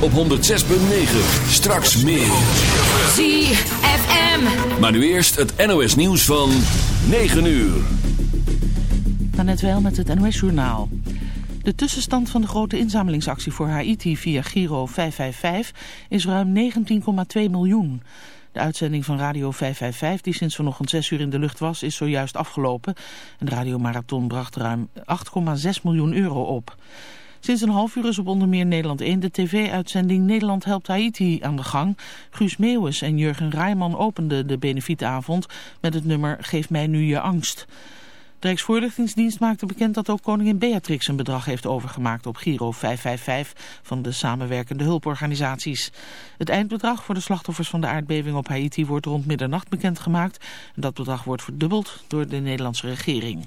op 106.9. Straks meer. ZFM. Maar nu eerst het NOS nieuws van 9 uur. net wel met het NOS journaal. De tussenstand van de grote inzamelingsactie voor Haiti via Giro 555 is ruim 19,2 miljoen. De uitzending van Radio 555, die sinds vanochtend 6 uur in de lucht was, is zojuist afgelopen. En de radiomarathon bracht ruim 8,6 miljoen euro op. Sinds een half uur is op onder meer Nederland 1 de tv-uitzending Nederland helpt Haiti aan de gang. Guus Meeuwis en Jurgen Rijman openden de benefietavond met het nummer Geef mij nu je angst. De Rijksvoorlichtingsdienst maakte bekend dat ook koningin Beatrix een bedrag heeft overgemaakt op Giro 555 van de samenwerkende hulporganisaties. Het eindbedrag voor de slachtoffers van de aardbeving op Haiti wordt rond middernacht bekendgemaakt. En dat bedrag wordt verdubbeld door de Nederlandse regering.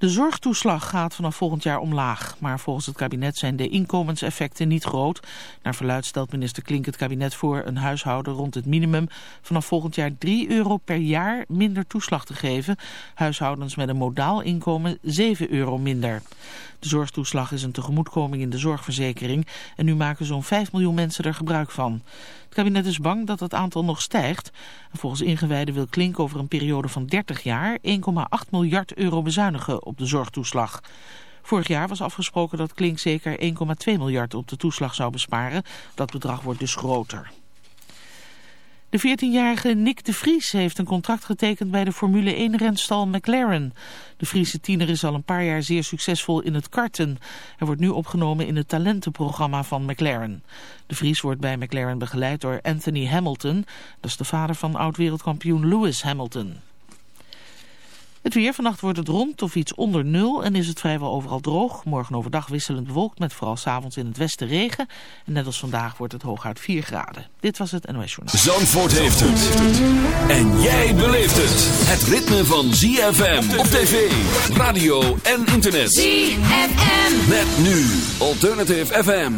De zorgtoeslag gaat vanaf volgend jaar omlaag. Maar volgens het kabinet zijn de inkomenseffecten niet groot. Naar verluid stelt minister Klink het kabinet voor een huishouden rond het minimum vanaf volgend jaar 3 euro per jaar minder toeslag te geven. Huishoudens met een modaal inkomen 7 euro minder. De zorgtoeslag is een tegemoetkoming in de zorgverzekering en nu maken zo'n 5 miljoen mensen er gebruik van. Het kabinet is bang dat het aantal nog stijgt. volgens ingewijden wil Klink over een periode van 30 jaar 1,8 miljard euro bezuinigen op de zorgtoeslag. Vorig jaar was afgesproken dat Klink zeker 1,2 miljard op de toeslag zou besparen. Dat bedrag wordt dus groter. De 14-jarige Nick de Vries heeft een contract getekend bij de Formule 1-renstal McLaren. De Friese tiener is al een paar jaar zeer succesvol in het karten. Hij wordt nu opgenomen in het talentenprogramma van McLaren. De Vries wordt bij McLaren begeleid door Anthony Hamilton. Dat is de vader van oud-wereldkampioen Lewis Hamilton. Het weer, vannacht wordt het rond of iets onder nul en is het vrijwel overal droog. Morgen overdag wisselend bewolkt met vooral s'avonds in het westen regen. En net als vandaag wordt het hooguit 4 graden. Dit was het NOS Journaal. Zandvoort heeft het. En jij beleeft het. Het ritme van ZFM op tv, radio en internet. ZFM. Met nu Alternative FM.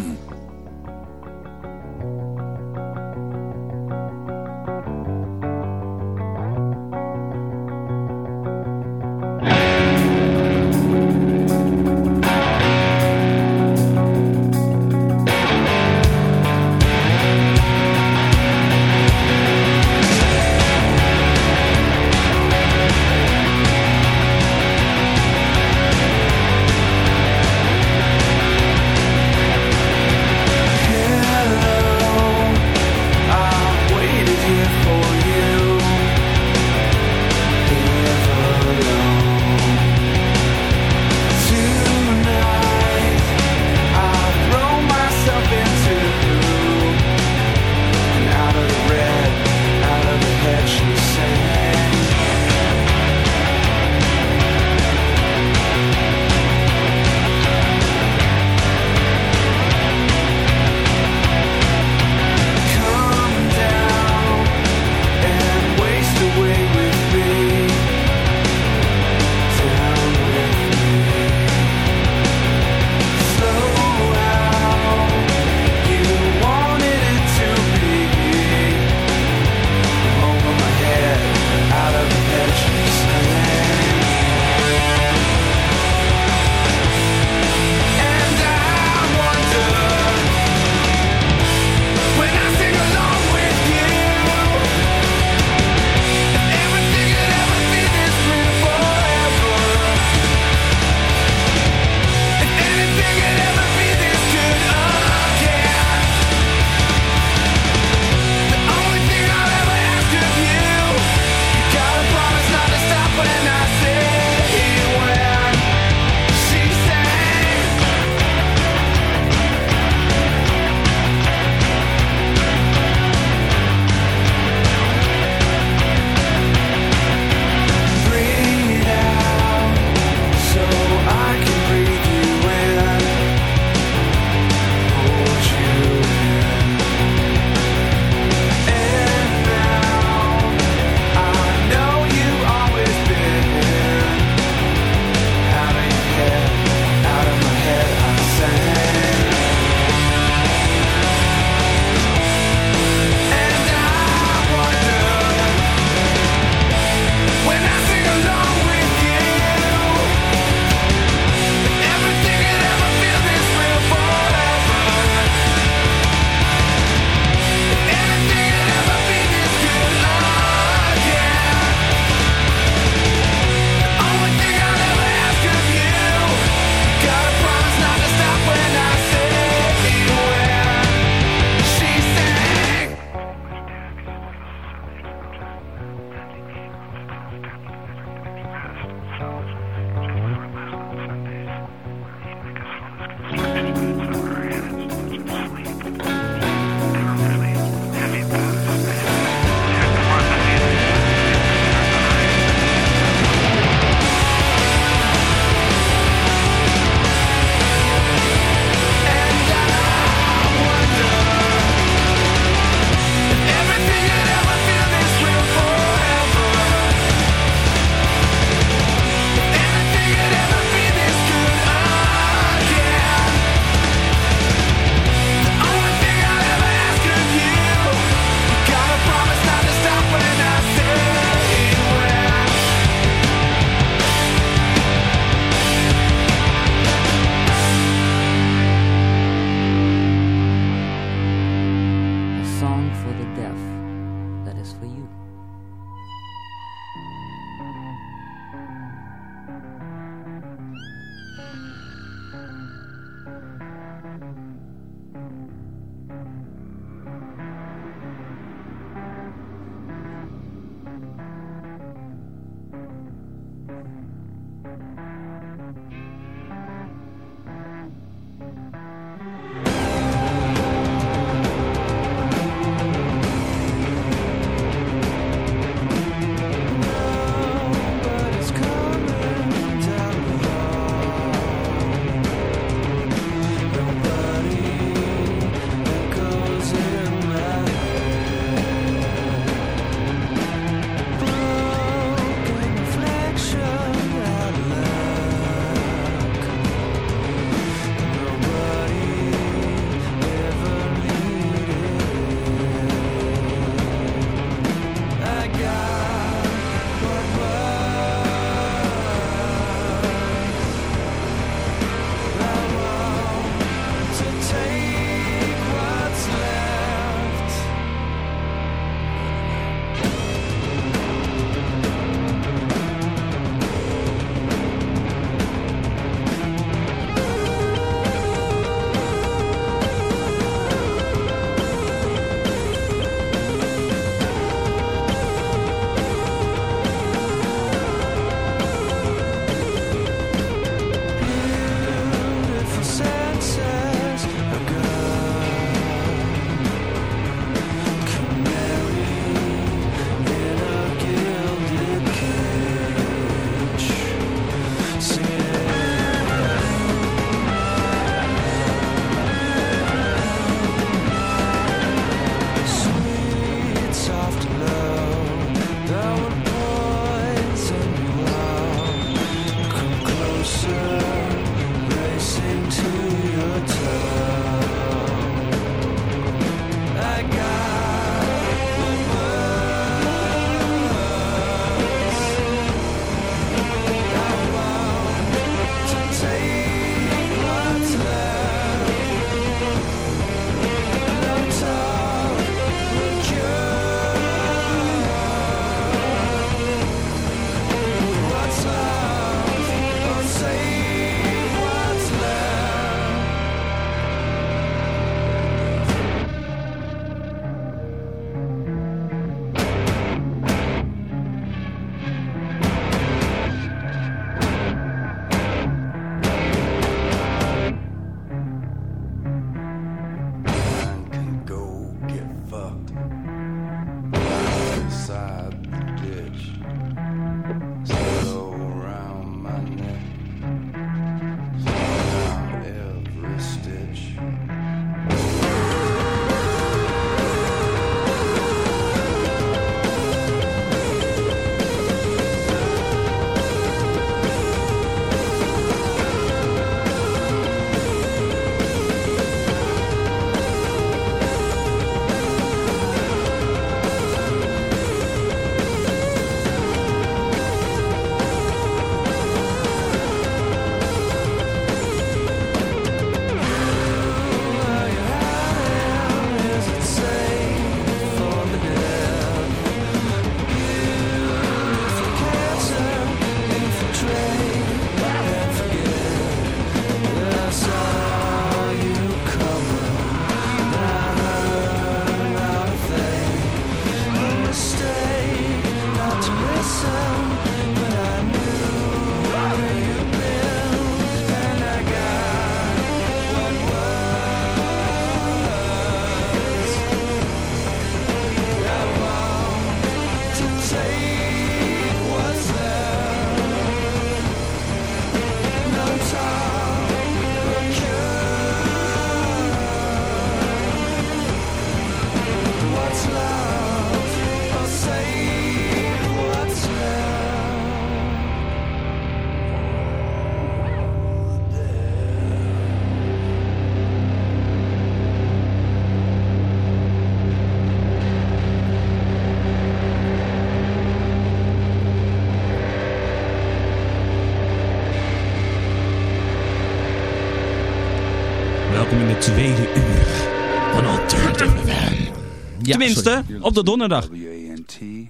Ja, Tenminste, op de donderdag.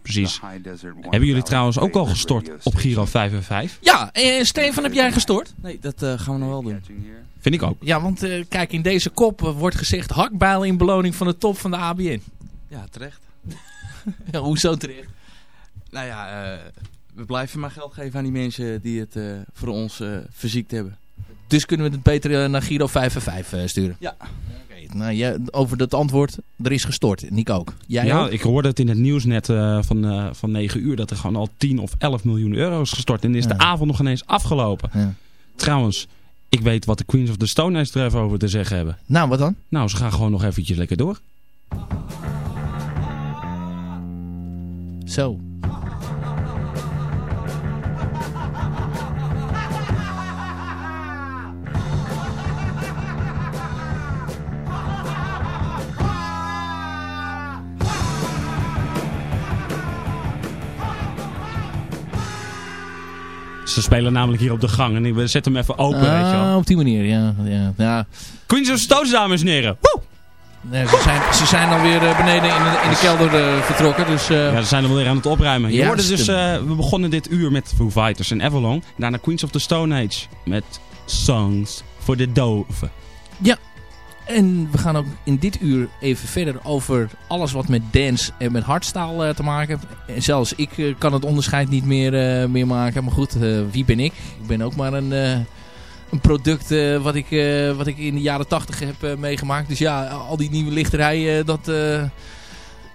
Precies. Hebben jullie trouwens ook al gestort op Giro 5 en 5? Ja, en Stefan, heb jij gestort? Nee, dat uh, gaan we nog wel doen. Vind ik ook. Ja, want uh, kijk, in deze kop uh, wordt gezegd hakbijl in beloning van de top van de ABN. Ja, terecht. ja, hoezo terecht? Nou ja, we blijven maar geld geven aan die mensen die het voor ons verziekt hebben. Dus kunnen we het beter naar Giro 5 en 5 sturen? Ja. Nou, jij, over dat antwoord, er is gestort. Nick ook. Jij ja, ook? ik hoorde het in het nieuws net uh, van, uh, van 9 uur dat er gewoon al 10 of 11 miljoen euro is gestort. En is ja. de avond nog ineens afgelopen. Ja. Trouwens, ik weet wat de Queens of the Stone Age er even over te zeggen hebben. Nou, wat dan? Nou, ze gaan gewoon nog eventjes lekker door. Zo. Ze spelen namelijk hier op de gang en we zetten hem even open, ah, weet je wel. op die manier, ja. ja, ja. Queens of Stones, dames en heren. Woe! Nee, ze, zijn, ze zijn alweer beneden in de, in de kelder uh, vertrokken. Dus, uh... Ja, ze zijn alweer aan het opruimen. Je Ja, hoorde dus, uh, we begonnen dit uur met Foo Fighters en Avalon. Daarna Queens of the Stone Age met Songs voor de Doven. En we gaan ook in dit uur even verder over alles wat met dance en met hardstyle uh, te maken heeft. En zelfs ik uh, kan het onderscheid niet meer, uh, meer maken. Maar goed, wie ben ik? Ik ben ook maar een, een product wat, ik, wat ik in de jaren tachtig heb meegemaakt. Dus ja, al die nieuwe lichterij, dat,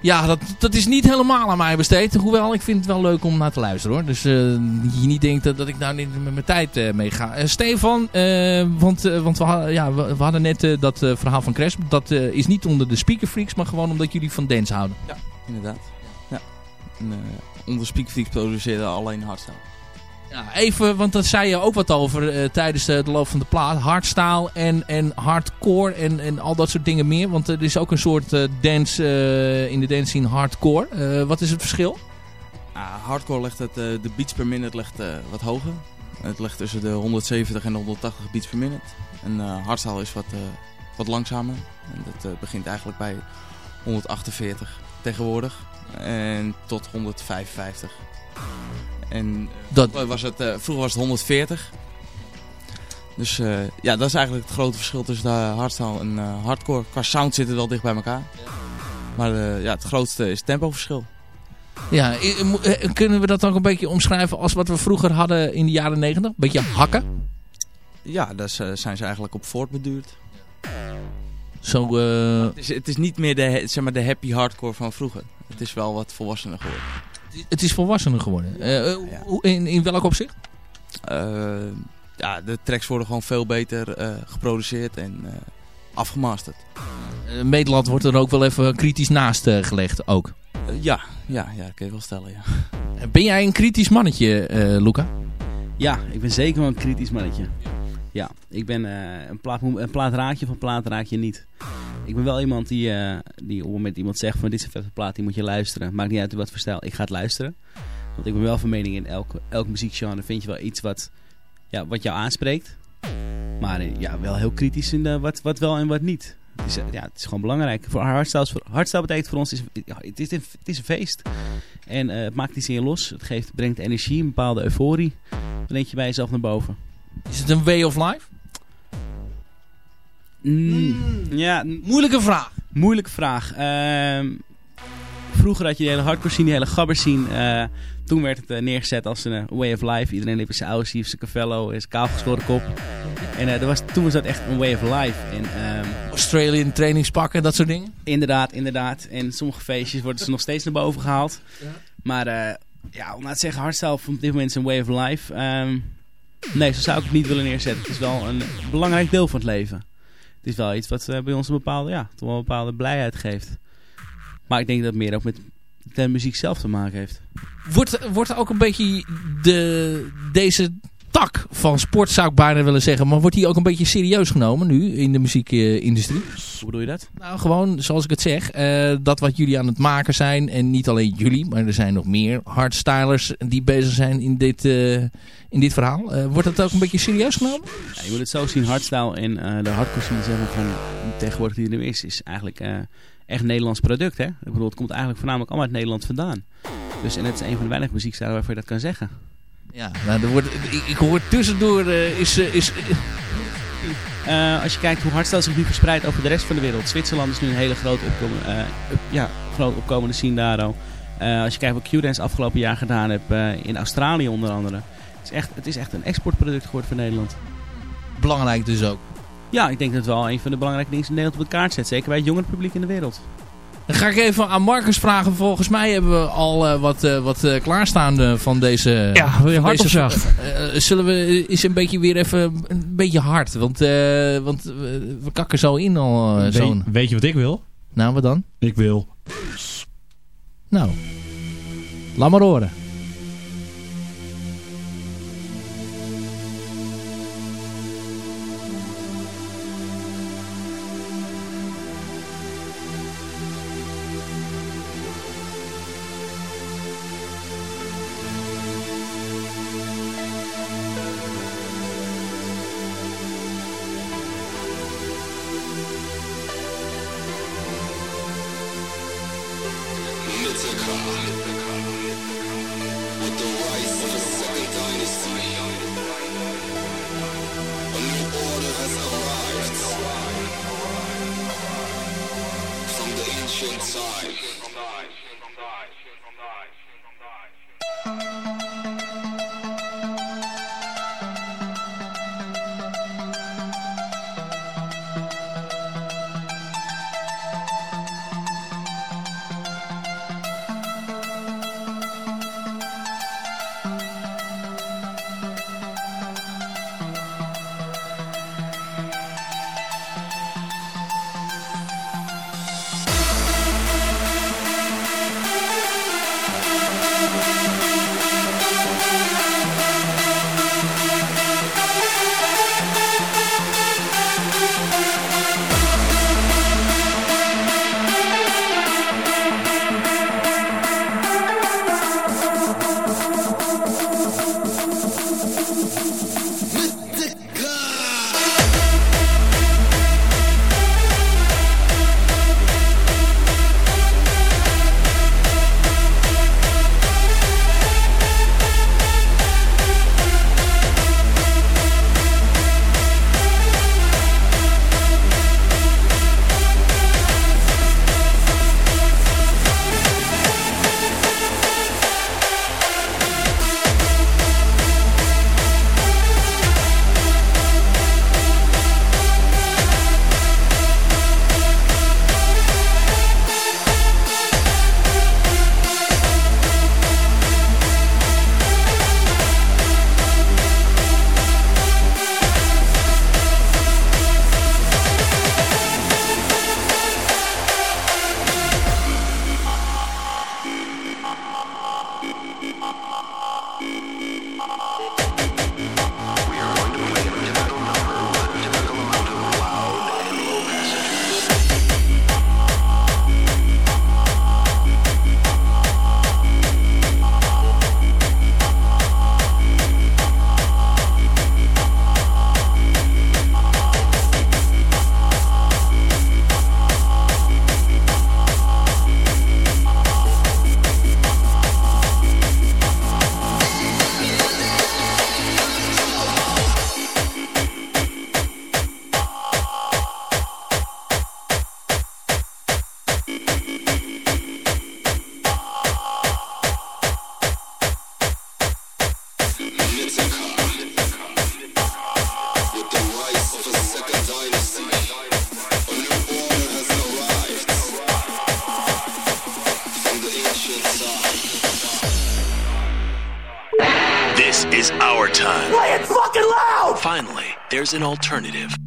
ja, dat, dat is niet helemaal aan mij besteed. Hoewel, ik vind het wel leuk om naar te luisteren hoor. Dus je niet denkt dat, dat ik nou niet met mijn tijd uh, mee ga. Uh, Stefan, uh, want, want we, hadden, ja, we, we hadden net dat verhaal van Crash. Dat is niet onder de speakerfreaks, maar gewoon omdat jullie van dance houden. Ja, inderdaad. Ja. En, onder speakerfreaks produceerden alleen hardstyle. Even, want daar zei je ook wat over tijdens de loop van de plaat. Hardstyle en, en hardcore en, en al dat soort dingen meer. Want er is ook een soort dance in de dance hardcore. wat is het verschil? hardcore legt het, de beats per minute ligt wat hoger. Het ligt tussen de 170 en de 180 beats per minute. En hardstyle is wat, wat langzamer. En dat begint eigenlijk bij 148 tegenwoordig. En tot 155. En dat... was het, vroeger was het 140. Dus uh, ja, dat is eigenlijk het grote verschil tussen de hardstyle en hardcore. Qua sound zitten wel dicht bij elkaar. Maar ja, het grootste is het tempoverschil. Ja, kunnen we dat ook een beetje omschrijven als wat we vroeger hadden in de jaren 90? Beetje hakken? Ja, daar zijn ze eigenlijk op voortbeduurd. Zo, het, is, het is niet meer de, zeg maar, de happy hardcore van vroeger. Het is wel wat volwassener geworden. Het is volwassener geworden. Uh, ja. in, in welk opzicht? Uh, ja, de tracks worden gewoon veel beter uh, geproduceerd en afgemasterd. Medeland wordt er ook wel even kritisch naast gelegd ook. ja, ja, ja, dat kun je wel stellen, ja. Ben jij een kritisch mannetje, Luca? Ja, ik ben zeker wel een kritisch mannetje. Ja, ik ben een, plaat, een plaat raak je of een plaat raak je niet. Ik ben wel iemand die, uh, die op het moment iemand zegt van dit is een vette plaat, die moet je luisteren. Maakt niet uit wat voor stijl, ik ga het luisteren. Want ik ben wel van mening in elk, elk muziekgenre vind je wel iets wat, ja, wat jou aanspreekt. Maar uh, ja, wel heel kritisch in wat, wat wel en wat niet. Het is, ja, het is gewoon belangrijk. Voor hardstyle, hardstyle betekent voor ons, is, het, is een, het is een feest. En het maakt iets in je los. Het geeft, brengt energie, een bepaalde euforie. Dan denk je bij jezelf naar boven. Is het een way of life? Mm, ja, moeilijke vraag. Moeilijke vraag. Uh, vroeger had je de hele hardcore scene, de hele gabber scene. Uh, toen werd het uh, neergezet als een uh, way of life. Iedereen liep in zijn oude zijn cavello, zijn kaalgeschoren kop. En uh, was, toen was dat echt een way of life. En, um, Australian trainingspakken, dat soort dingen? Inderdaad, inderdaad. En sommige feestjes worden ze nog steeds naar boven gehaald. Ja. Maar ja, om nou te zeggen, hardstyle op dit moment is een way of life. Um, nee, zo zou ik het niet willen neerzetten. Het is wel een belangrijk deel van het leven. Is wel iets wat uh, bij ons een bepaalde, ja, toch wel een bepaalde blijheid geeft. Maar ik denk dat het meer ook met de muziek zelf te maken heeft. Wordt, wordt ook een beetje de, deze tak van sport zou ik bijna willen zeggen. Maar wordt die ook een beetje serieus genomen nu in de muziekindustrie? Hoe bedoel je dat? Nou, gewoon zoals ik het zeg. eh, dat wat jullie aan het maken zijn. En niet alleen jullie, maar er zijn nog meer hardstylers die bezig zijn in dit, eh, in dit verhaal. Eh, wordt dat ook een beetje serieus genomen? Ja, je moet het zo zien, hardstyle en de hardcore scene zeg maar, van tegenwoordig die er nu is, is eigenlijk echt Nederlands product. Hè? Ik bedoel, het komt eigenlijk voornamelijk allemaal uit Nederland vandaan. Dus, en het is een van de weinige muziekstijlen waarvoor je dat kan zeggen. Ja, nou, er wordt, ik, ik hoor tussendoor eh, is... eh, is Eh, als je kijkt hoe hardstyle zich nu verspreidt over de rest van de wereld. Zwitserland is nu een hele up- ja, groot opkomende scene als je kijkt wat Q-Dance afgelopen jaar gedaan heeft eh, in Australië onder andere. Het is, echt, het is echt een exportproduct geworden voor Nederland. belangrijk dus ook. Ja, ik denk dat het wel een van de belangrijke dingen is in Nederland op de kaart zet. Zeker bij het jongere publiek in de wereld. Dan ga ik even aan Marcus vragen. Volgens mij hebben we al eh, wat, eh, wat klaarstaan eh, van deze... Ja, wil je hard of deze- zacht? Eh, zullen we is een beetje weer even een beetje hard. Want, want we kakken zo in al zo'n... weet, weet je wat ik wil? Nou, wat dan? Ik wil. Nou, laat maar horen. An alternative.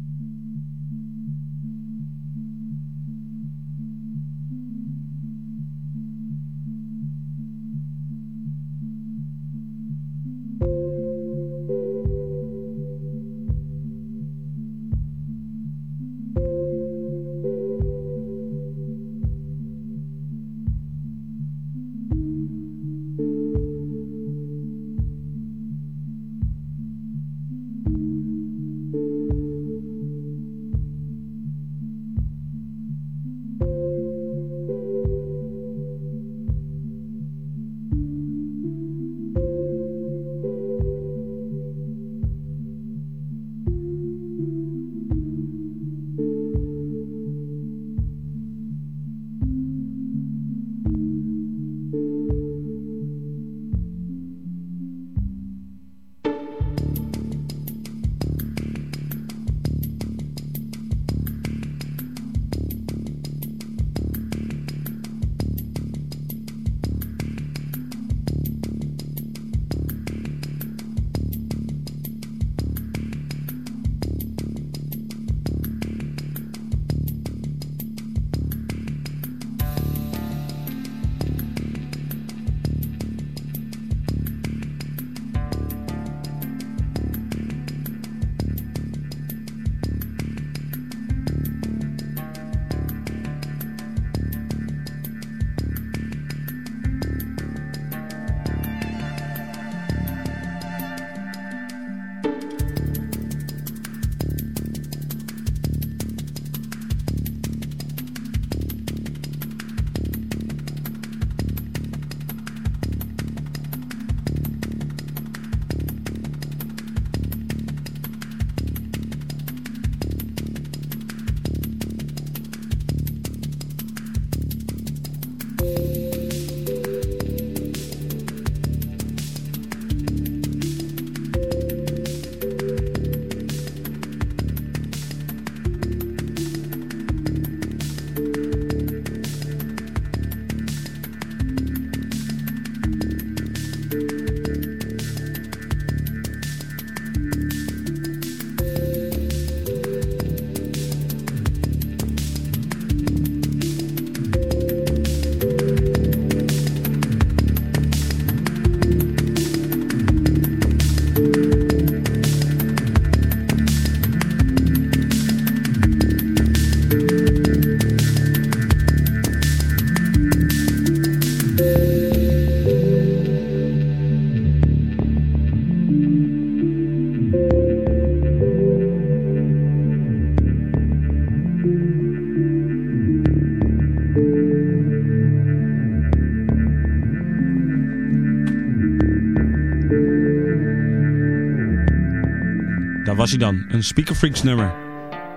Hij dan. Een Speaker Freaks nummer.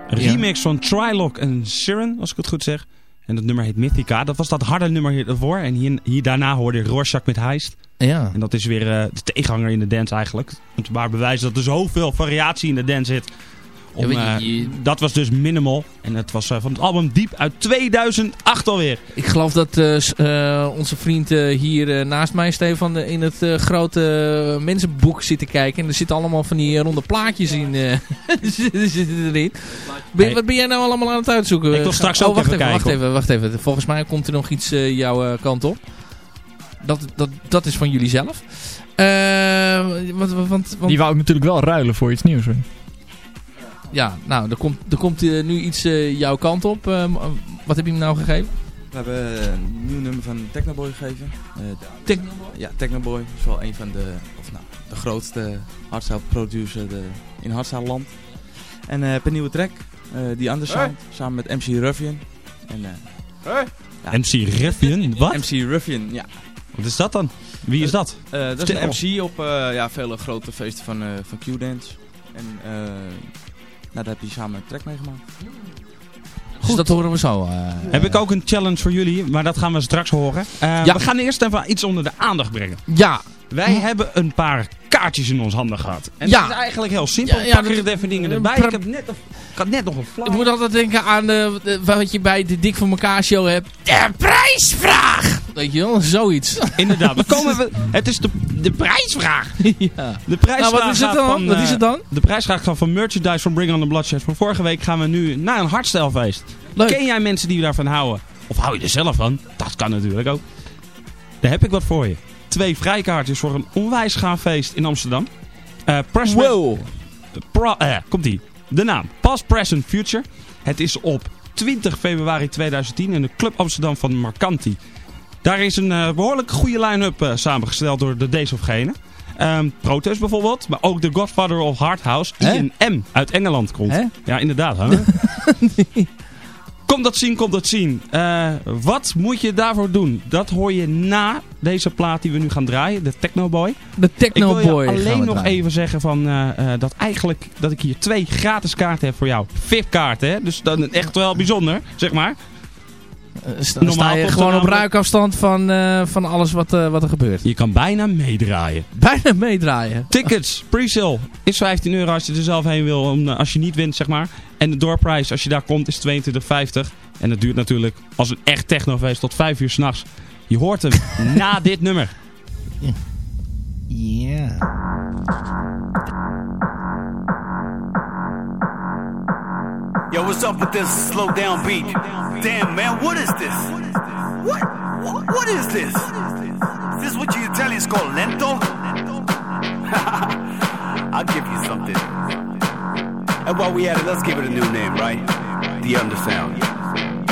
Een Ja. remix van Trilog en Siren, als ik het goed zeg. En dat nummer heet Mythica. Dat was dat harde nummer hiervoor. En hier, hier daarna hoorde je Rorschach met Heist. Ja. En dat is weer eh, de tegenhanger in de dance eigenlijk. Om te maar bewijzen dat er zoveel variatie in de dance zit. Om, Ja, je, eh, je- dat was dus Minimal. En het was eh, van het album Diep uit 2008 alweer. Ik geloof dat eh, eh, onze vriend eh, hier naast mij, Stefan, in het grote mensenboek zit te kijken. En er zitten allemaal van die ronde plaatjes in. eh, zitten zitten erin. Ben, Hey. wat ben jij nou allemaal aan het uitzoeken? Ik wil straks oh, ook wacht even even, kijken, Wacht even, wacht even. Volgens mij komt er nog iets jouw kant op. Dat, dat, dat is van jullie zelf. Want, want, want, Die wou ik natuurlijk wel ruilen voor iets nieuws. hoor. Ja, nou, er komt, er komt eh, nu iets eh, jouw kant op. Eh, wat heb je hem nou gegeven? We hebben een nieuw nummer van Technoboy gegeven. Eh, Technoboy? Ja, Technoboy is wel een van de, of nou, de grootste hardstyle producer de, in hardstyle land. En eh heb een nieuwe track, eh die Undersound, samen met MC Ruffian. En, eh, Ja. MC Ruffian, wat? MC Ruffian, ja. Wat is dat dan? Wie is dat? Eh, dat is een MC op eh, ja, vele grote feesten van, eh van Q-Dance. En daar heb je samen een track meegemaakt. Dus dat horen we zo. eh. Heb ik ook een challenge voor jullie, maar dat gaan we straks horen. Eh, Ja. We gaan eerst even iets onder de aandacht brengen. Ja, Wij hebben een paar kaartjes in ons handen gehad. En Ja. dat is eigenlijk heel simpel. Ja, Ja, Pak er dat- even dingen erbij. Ik, heb net, ik had net nog een flauw. Ik moet altijd denken aan eh, de- wat je bij de Dik voor elkaar show hebt. De prijsvraag! Weet je wel, zoiets. Inderdaad, we komen, we, het is de, de prijsvraag. ja. De prijsvraag Nou, wat is het dan? Van, wat eh, is het dan? De prijsvraag gaat van merchandise van Bring on the Bloodshed. Van vorige week gaan we nu naar een hardstylefeest. Leuk. Ken jij mensen die daarvan houden? Of hou je er zelf van? Dat kan natuurlijk ook. Daar heb ik wat voor je. Twee vrijkaartjes voor een onwijs gaaf feest in Amsterdam. Eh Press Wow. Pro- eh, komt ie. De naam. Past, Present, Future. Het is op 20 februari 2010 in de Club Amsterdam van Marcanti. Daar is een eh, behoorlijk goede line-up eh, samengesteld door de Days of Gene. Ehm Protest bijvoorbeeld, maar ook de Godfather of Hardhouse, Hè? Ian M. uit Engeland komt. Ja, inderdaad. Hè? Kom dat zien, kom dat zien. Eh, wat moet je daarvoor doen? Dat hoor je na deze plaat die we nu gaan draaien, de Technoboy. De Ik Techno wil je Boy. gaan alleen we nog draaien. even zeggen van, dat eigenlijk dat ik hier twee gratis kaarten heb voor jou. VIP-kaarten, hè? Dus dat is echt wel bijzonder, zeg maar. Eh, sta, Normaal sta je gewoon op ruikafstand van, eh, van alles wat, eh, wat er gebeurt. Je kan bijna meedraaien. Bijna meedraaien. Tickets, pre-sale, is 15 euro als je er zelf heen wil, om, als je niet wint, zeg maar. En de doorprijs, als je daar komt, is 22,50. En dat duurt natuurlijk als een echt technofeest tot 5 uur s'nachts. Je hoort hem na dit nummer. Ja. Yo, what's up with this slow down beat? Damn, man, what is this? What? What, what is this? Is this what you Italians call lento? I'll give you something. And while we at it, let's give it a new name, right? The Undersound.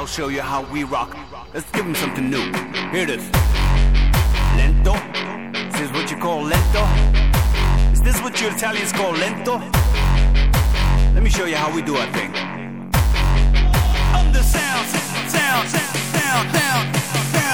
I'll show you how we rock. Let's give them something new. Here it is. Lento. This is what you call lento. Is this what you Italians call lento? Let me show you how we do our thing. Under sound, sound, sound, sound, sound, sound.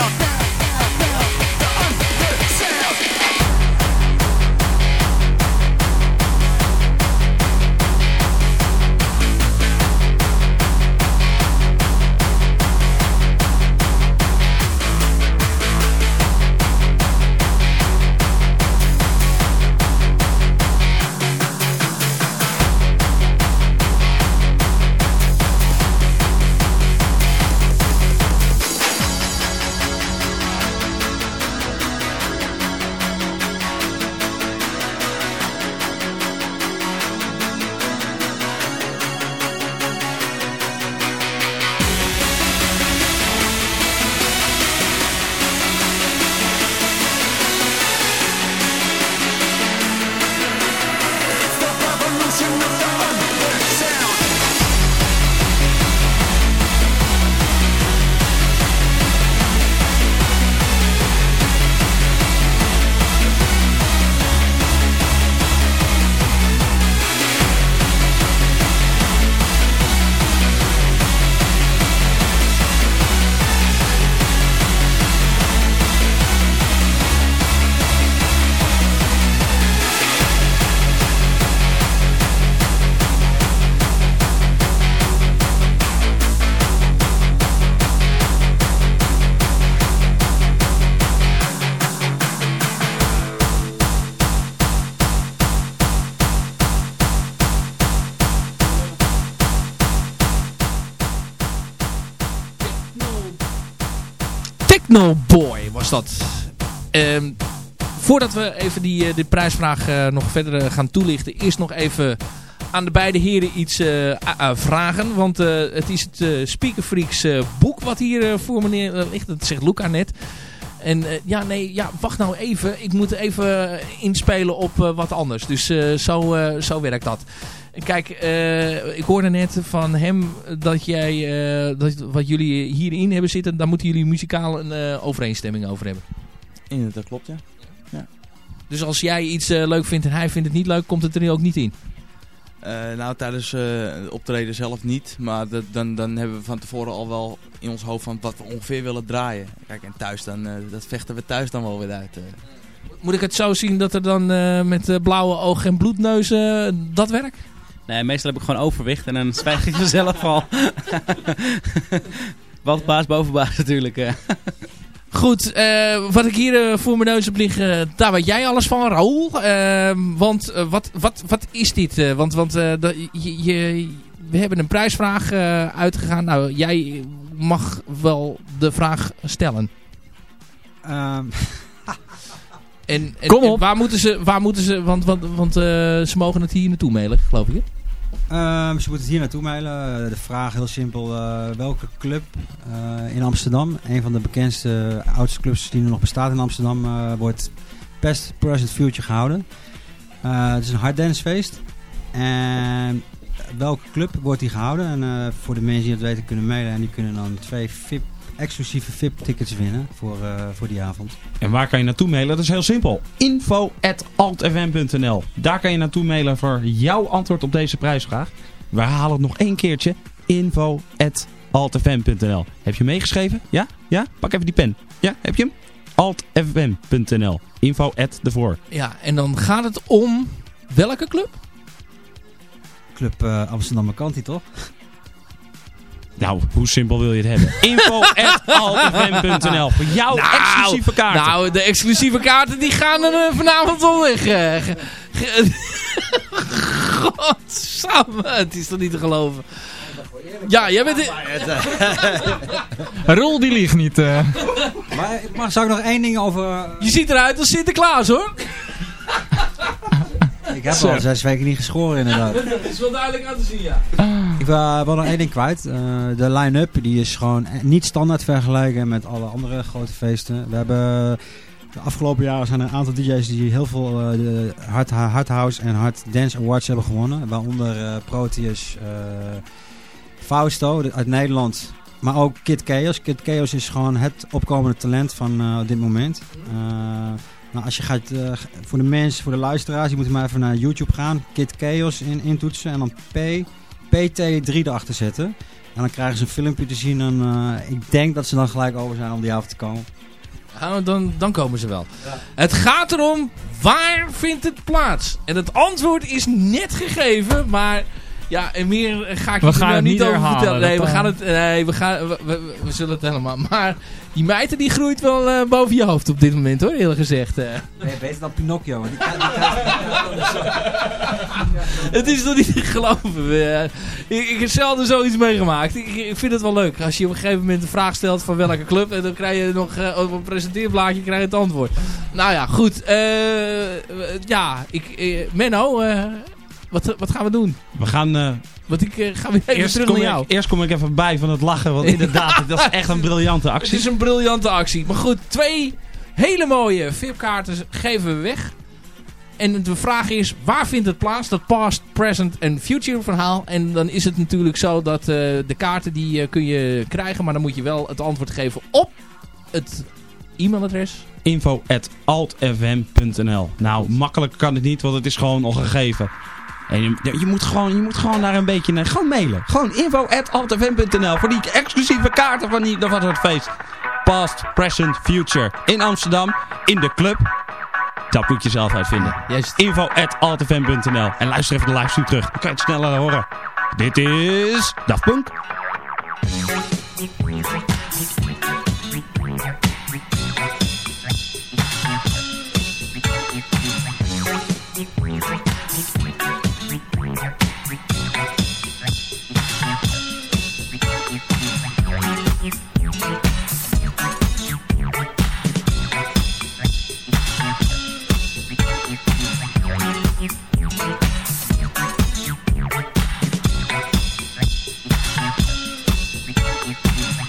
Techno Boy was dat. Ehm, voordat we even die, eh, die prijsvraag eh, nog verder eh, gaan toelichten. Eerst nog even aan de beide heren iets vragen. Want het is het Speaker Freaks eh, boek wat hier voor meneer ligt. Dat zegt Luca net. En ja, nee, ja, wacht nou even. Ik moet even inspelen op wat anders. Dus zo, zo werkt dat. Kijk, eh, ik hoorde net van hem dat jij, eh, dat wat jullie hierin hebben zitten, daar moeten jullie muzikaal een eh, overeenstemming over hebben. In, dat klopt, ja. Dus als jij iets leuk vindt en hij vindt het niet leuk, komt het er nu ook niet in. Nou, tijdens het optreden zelf niet. Maar dat, dan, dan hebben we van tevoren al wel in ons hoofd van wat we ongeveer willen draaien. Kijk, en thuis dan, dat vechten we thuis dan wel weer uit. Moet ik het zo zien dat er dan met blauwe ogen en bloedneuzen dat werkt? Nee, meestal heb ik gewoon overwicht en dan zwijg ik vanzelf al. Wat baas boven baas natuurlijk. eh. Goed, eh, wat ik hier eh, voor mijn neus heb liggen, daar weet jij alles van, Raoul. Ehm, want eh, wat, wat, wat is dit? Eh, want want eh, je, je- we hebben een prijsvraag eh, uitgegaan. Nou, jij mag wel de vraag stellen. Ehm, En, en, Kom en op. waar moeten ze, waar moeten ze want, want, want eh, ze mogen het hier naartoe mailen, geloof ik. hè? Ze moeten het hier naartoe mailen. Eh, De vraag heel simpel. eh, welke club eh, in Amsterdam, een van de bekendste oudste clubs die er nog bestaat in Amsterdam, wordt Past, Present, Future gehouden. Eh, het is een harddancefeest. En welke club wordt die gehouden? En voor de mensen die het weten kunnen mailen. En die kunnen dan twee VIP, exclusieve VIP-tickets winnen voor, eh, voor die avond. En waar kan je naartoe mailen? Dat is heel simpel. info.altfm.nl Daar kan je naartoe mailen voor jouw antwoord op deze prijsvraag. We herhalen het nog één keertje. info.altfm.nl Heb je meegeschreven? Ja? Ja? Pak even die pen. Ja? Heb je hem? altfm.nl Info at de voor. Ja, en dan gaat het om welke club? Club eh, Amsterdam Mercanti, toch? Nou, hoe simpel wil je het hebben? info.altfm.nl Voor jouw exclusieve kaarten. Nou, de exclusieve kaarten die gaan er eh, vanavond al weg. eh. Godsamme, het is toch niet te geloven. Ja, jij bent... Rol die liegt niet. eh. Maar ik mag, zou ik nog één ding over... Je ziet eruit als Sinterklaas hoor. Ik heb al zes weken niet geschoren inderdaad. Dat is wel duidelijk aan te zien, ja. Ik wil, wil nog één ding kwijt. Eh, de line-up die is gewoon niet standaard vergelijken met alle andere grote feesten. We hebben de afgelopen jaren zijn er een aantal DJ's die heel veel eh, de hard, hard house en hard dance awards hebben gewonnen. Waaronder eh, Proteus, eh Fausto uit Nederland. Maar ook Kid Chaos. Kid Chaos is gewoon het opkomende talent van eh, op dit moment. Nou, als je gaat, eh, voor de mensen, voor de luisteraars, je moet maar even naar YouTube gaan. Kid Chaos in, intoetsen en dan P, PT3 erachter zetten. En dan krijgen ze een filmpje te zien. En eh, ik denk dat ze dan gelijk over zijn om die avond te komen. Dan, dan komen ze wel. Het gaat erom, waar vindt het plaats? En het antwoord is net gegeven, maar... Ja, en meer ga ik We je gaan er nou het niet niet over herhalen, vertellen. Nee, we gaan het... Nee, we, gaan, we, we, we zullen het helemaal... Maar die mijter die groeit wel eh, boven je hoofd op dit moment hoor, eerlijk gezegd. eh. Nee, beter dan Pinocchio. want die kan- Het is toch niet te geloven. Eh, ik, ik heb zelden zoiets meegemaakt. Ik, ik vind het wel leuk. Als je op een gegeven moment een vraag stelt van welke club. En dan krijg je nog op een presenteerblaadje krijg je het antwoord. Nou ja, goed. Eh, ja, ik, Menno, eh, wat, wat gaan we doen? We gaan... Want ik eh, ga weer even eerst, terug kom naar ik, jou. eerst kom ik even bij van het lachen. Want inderdaad, dat is echt een briljante Het actie. is een briljante actie. Maar goed, twee hele mooie VIP-kaarten geven we weg. En de vraag is, waar vindt het plaats? Dat past, present en future verhaal. En dan is het natuurlijk zo dat eh, de kaarten die kun je krijgen. Maar dan moet je wel het antwoord geven op het e-mailadres. info at altfm.nl Nou, makkelijk kan het niet, want het is gewoon al gegeven. En je, je, moet gewoon, je moet gewoon daar een beetje naar... Gewoon mailen. Gewoon info at altfm.nl voor die exclusieve kaarten van, die, van het feest. Past, present, future. In Amsterdam, in de club. Dat moet je zelf uitvinden. Juist. Info at altfm.nl En luister even de livestream terug. Dan kan je het sneller horen. Dit is Daft Punk.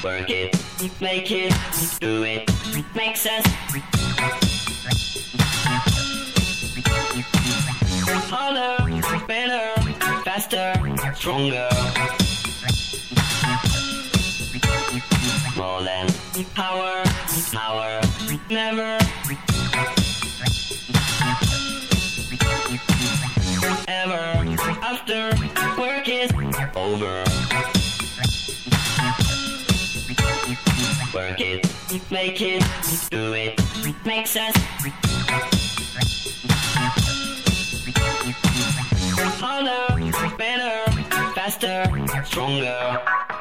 Work it, make it, do it, make sense. Harder, better, faster, stronger. More than power, power, never. Ever after work is over. Make it, do it, make sense. Harder, better, faster, stronger.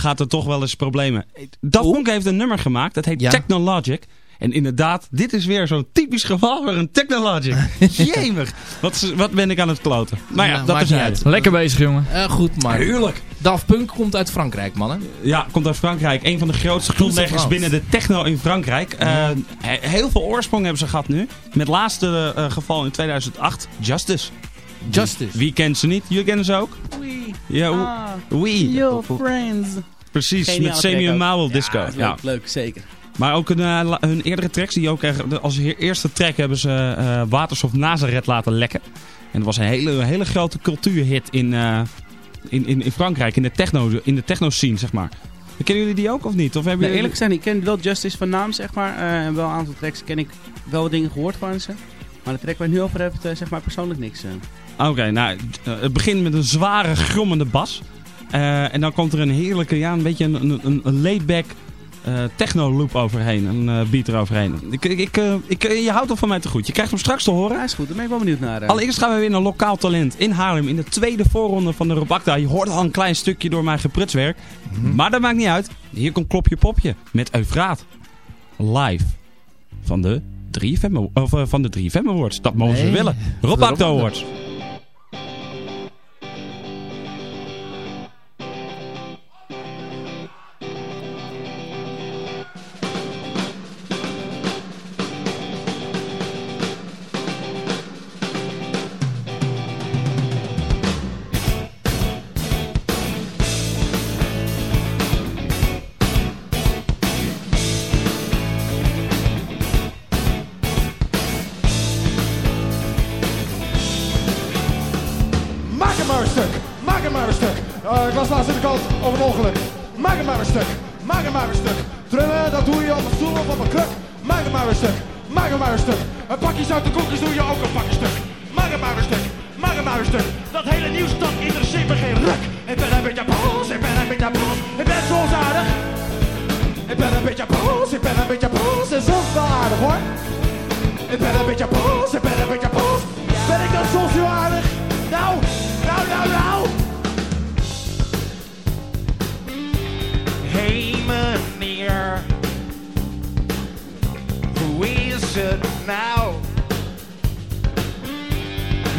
Gaat er toch wel eens problemen. Daft Punk heeft een nummer gemaakt, dat heet Technologic. En inderdaad, dit is weer zo'n typisch geval voor een Technologic. Jemig, wat, wat ben ik aan het kloten. Maar ja, Nou, dat is niet uit. Lekker bezig, jongen. Eh, goed, maar Heerlijk. Daft Punk komt uit Frankrijk, mannen. Ja, komt uit Frankrijk. Een van de grootste grondleggers binnen de techno in Frankrijk. Eh, he- heel veel oorsprong hebben ze gehad nu. Met laatste eh, geval in 2008, Justice. Justice. Wie kent ze niet? Jullie kennen ze ook? Wee. Ja, Ah, Wee. Your friends. Precies, met Semi. Mowel Disco. Ja, Ja, leuk, zeker. Maar ook een, eh, hun eerdere tracks, die ook echt, als eerste track hebben ze eh Waters of Nazareth laten lekken. En dat was een hele, hele grote cultuurhit in, eh, in, in, in Frankrijk, in de techno, in de techno scene, zeg maar. Kennen jullie die ook of niet? Of hebben Nee, jullie... eerlijk gezegd, ik ken wel Justice van naam, zeg maar. eh, en wel een aantal tracks ken ik wel wat dingen gehoord van ze. Maar de track waar je het nu over hebt, zeg maar persoonlijk niks. Oké, nou, eh, het begint met een zware, grommende bas. Eh, en dan komt er een heerlijke, ja, een beetje een, een, een laid-back eh, techno-loop overheen. Een beat eroverheen. Ik, ik, ik, ik, je houdt hem van mij te goed. Je krijgt hem straks te horen. Ja, is goed. Daar ben ik wel benieuwd naar. Allereerst gaan we weer naar lokaal talent in Haarlem. In de tweede voorronde van de Robacta. Je hoort al een klein stukje door mijn geprutswerk. Maar dat maakt niet uit. Hier komt Klopje Popje met Eufraat. Live. Van de 3FM, Awa- of, van de 3FM Awards. Dat mogen ze willen. Robacta Awards.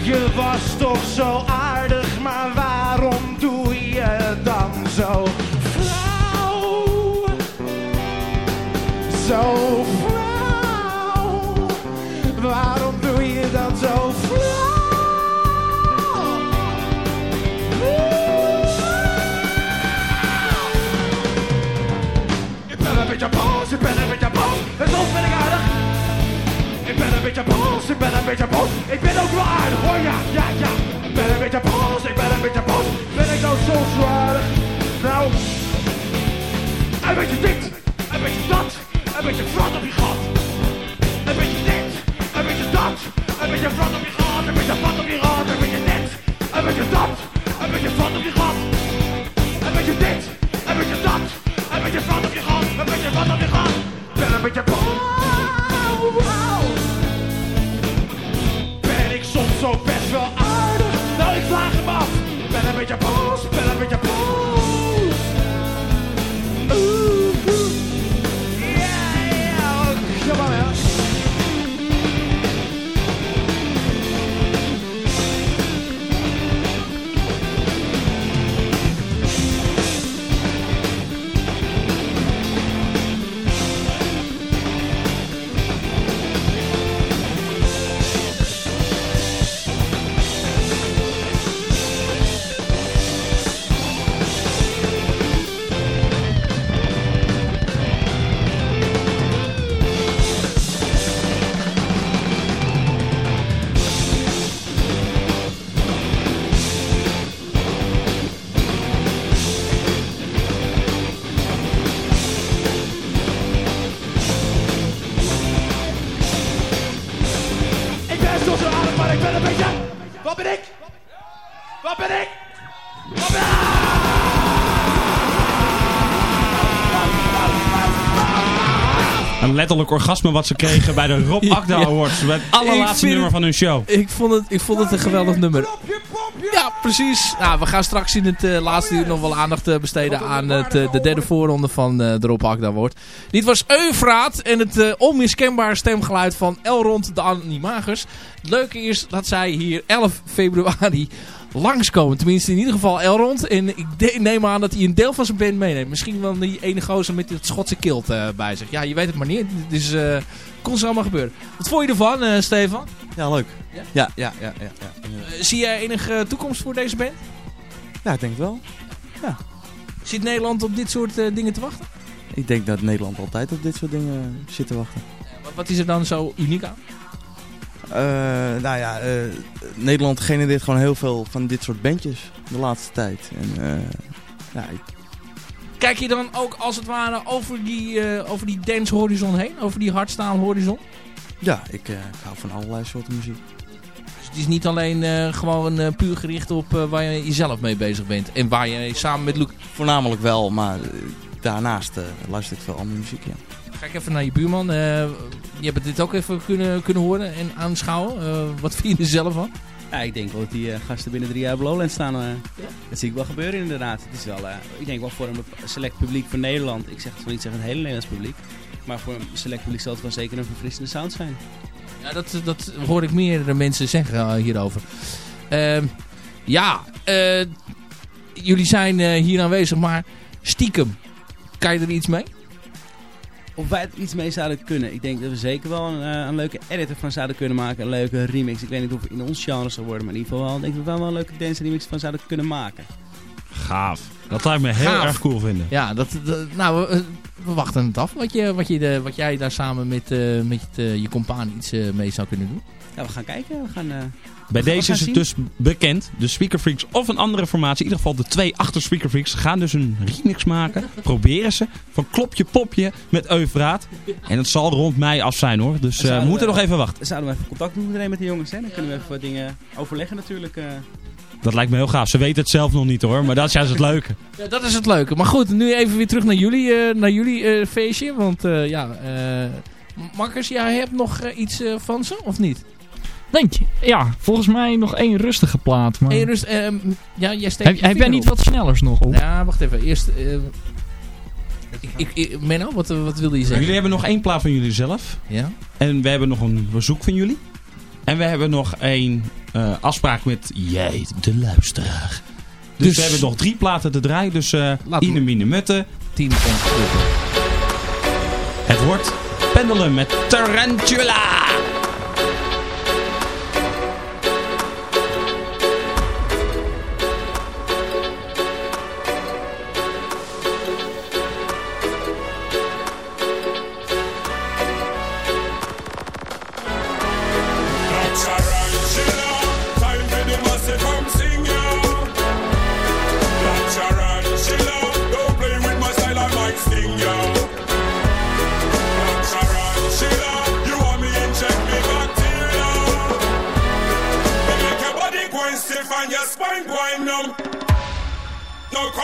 Je was toch zo aardig, maar waarom doe ik ben een beetje boos. Ik ben ook aardig hoor, ja, ja, ja. Ik ben een beetje boos, ik ben een beetje boos. Ben ik nou zo aardig? Nou, een beetje dit, een beetje dat, een beetje flat op je gat. Een beetje dit, een beetje dat, een beetje flat op je gat, beetje... Wat ben ik? Wat ben ik? Wat ben ik? een letterlijk orgasme wat ze kregen bij de Rob Akda Ja. Awards. Bij het allerlaatste nummer het- van hun show. Ik vond het, ik vond het een geweldig nummer. Ja, precies. Nou, we gaan straks in het eh, laatste uur nog wel aandacht eh, besteden aan het, eh, de derde voorronde van eh de Rob Akda wordt. Dit was Eufraat en het onmiskenbare stemgeluid van Elrond de Animagers. Het leuke is dat zij hier 11 februari langskomen. Tenminste in ieder geval Elrond. En ik neem aan dat hij een deel van zijn band meeneemt. Misschien wel die ene gozer met het Schotse kilt eh, bij zich. Ja, je weet het maar niet. Dus eh kon ze allemaal gebeuren. Wat vond je ervan, eh, Stefan? Ja, leuk. Ja? Ja, ja, ja. ja, ja. Zie jij enige toekomst voor deze band? Ja, ik denk het wel. Zit Nederland op dit soort dingen te wachten? Ik denk dat Nederland altijd op dit soort dingen zit te wachten. Wat is er dan zo uniek aan? Eh, nou ja, eh, Nederland genereert gewoon heel veel van dit soort bandjes de laatste tijd. En, eh, ja, ik- Kijk je dan ook als het ware over die, over die dance horizon heen? Over die hardstaal horizon? ja, ik, ik hou van allerlei soorten muziek. Dus het is niet alleen gewoon puur gericht op waar je jezelf mee bezig bent. En waar je samen met Luc... Voornamelijk wel, maar daarnaast luister ik veel andere muziek, ja. Ga ik even naar je buurman. eh, je hebt dit ook even kunnen, kunnen horen en aanschouwen. Eh, wat vind je er zelf van? Ja, ik denk wel dat die eh, gasten binnen drie jaar op Lowland staan. Dat zie ik wel gebeuren inderdaad. Het is wel, ik denk wel voor een select publiek voor Nederland. Ik zeg het wel niet zeggen het hele Nederlands publiek. Maar voor een select publiek zal het wel zeker een verfrissende sound zijn. Ja, dat, dat hoor ik meerdere mensen zeggen hierover. Ehm, ja, jullie zijn hier aanwezig, maar stiekem, kan je er iets mee? Of wij er iets mee zouden kunnen. Ik denk dat we zeker wel een, eh, een leuke editor van zouden kunnen maken. Een leuke remix. Ik weet niet of het in ons genre zal worden. Maar in ieder geval denk ik dat we wel een leuke dance remix van zouden kunnen maken. Gaaf. Dat lijkt me heel Gaaf. erg cool vinden. Ja, dat, dat- nou, we, we wachten het af. Wat, je, wat, je de, wat jij daar samen met, eh, met eh, je compaan iets eh, mee zou kunnen doen. Ja, we gaan kijken. We gaan, eh, Bij we gaan deze is het zien. dus bekend. De Speaker Freaks of een andere formatie. In ieder geval de twee achter Speaker Freaks gaan dus een remix maken. Proberen ze. Van klopje popje met Eufraat. En het zal rond mei af zijn hoor. Dus eh, we moeten we- nog even wachten. Dan zouden we even contact moeten nemen met de jongens. Hè? Dan kunnen we even wat dingen overleggen natuurlijk. Dat lijkt me heel gaaf. Ze weten het zelf nog niet hoor. Maar dat is juist het leuke. Ja, dat is het leuke. Maar goed, nu even weer terug naar jullie, eh, naar jullie eh, feestje. Want eh, ja, eh Marcus, jij hebt nog iets van ze, of niet? Denk je? Ja, volgens mij nog één rustige plaat. Maar... Hey, rust, ehm, ja, jij steekt heb je heb jij niet op. wat snellers nog op? Ja, wacht even. Eerst... eh, ik, ik, ik- Menno, wat, wat wilde je zeggen? Jullie hebben nog één plaat van jullie zelf. Ja? En we hebben nog een bezoek van jullie. En we hebben nog één eh, afspraak met jij, de luisteraar. Dus, Dus- we hebben nog drie platen te draaien. Dus Laat Ine Mine Mutte. Tien van Het wordt Pendulum met Tarantula.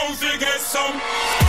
music get some.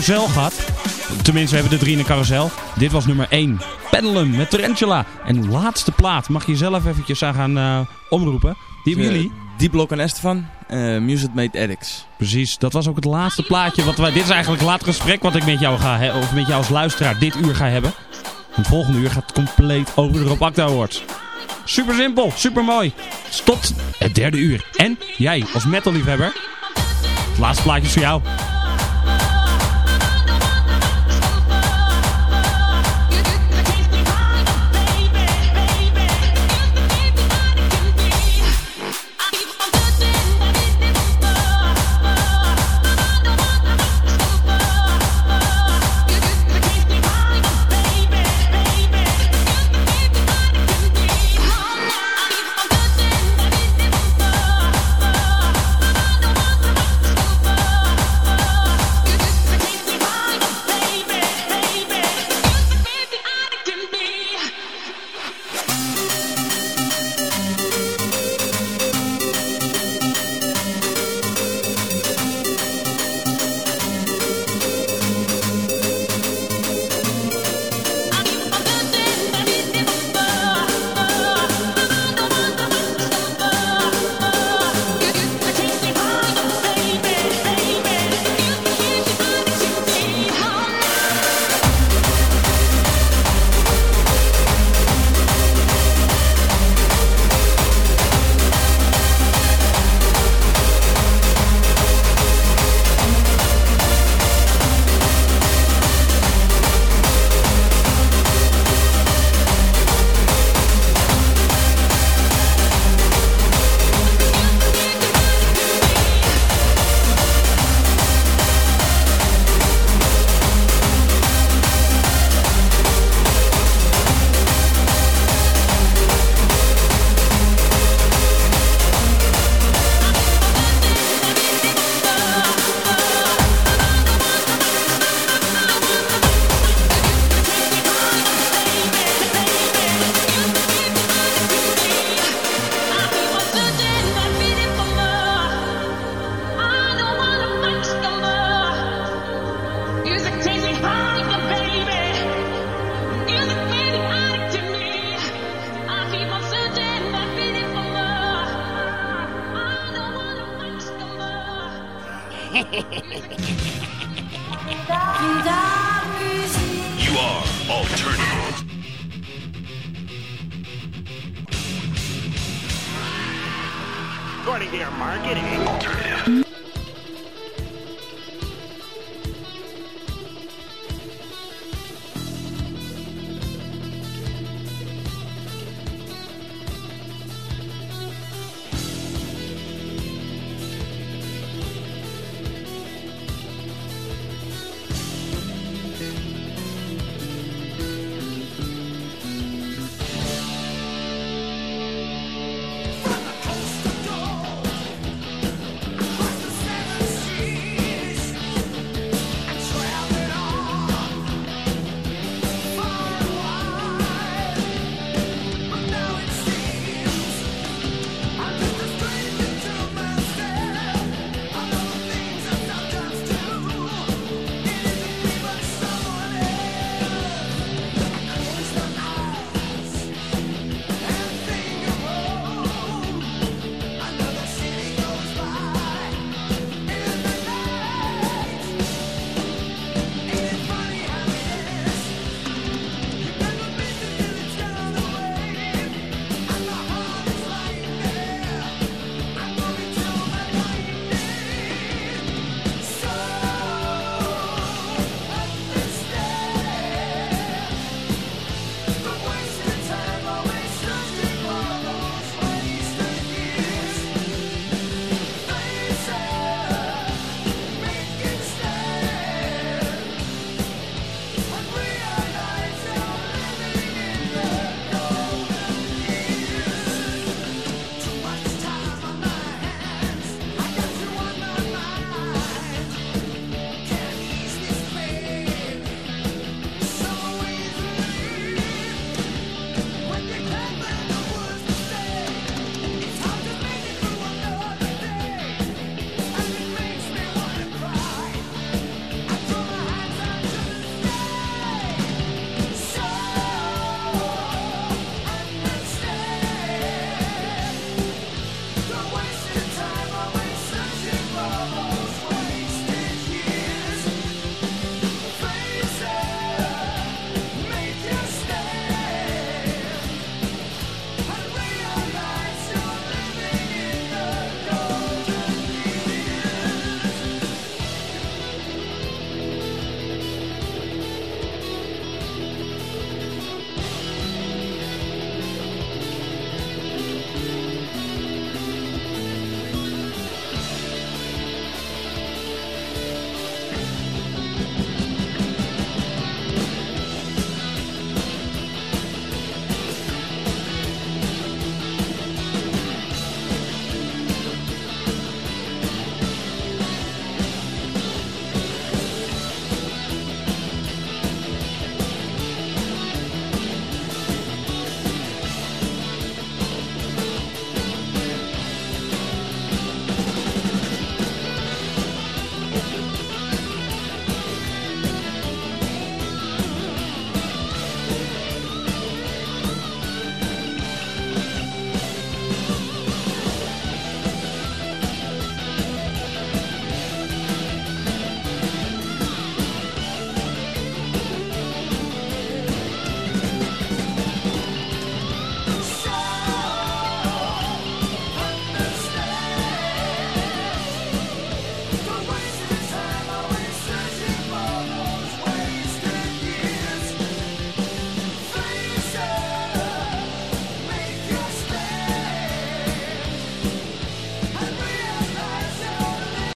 Carousel gehad. Tenminste, we hebben er drie in de carousel. Dit was nummer 1. Pendulum met Tarantula. En laatste plaat. Mag je zelf eventjes aan gaan eh, omroepen. Die hebben jullie. Deep Block en Estefan. eh Music Made Addicts. Precies, dat was ook het laatste plaatje. Wat wij, dit is eigenlijk het laatste gesprek wat ik met jou ga of met jou als luisteraar dit uur ga hebben. Het volgende uur gaat compleet over de Rob Acta Awards. Super simpel, super mooi. Tot het derde uur. En jij als metalliefhebber, het laatste plaatje is voor jou.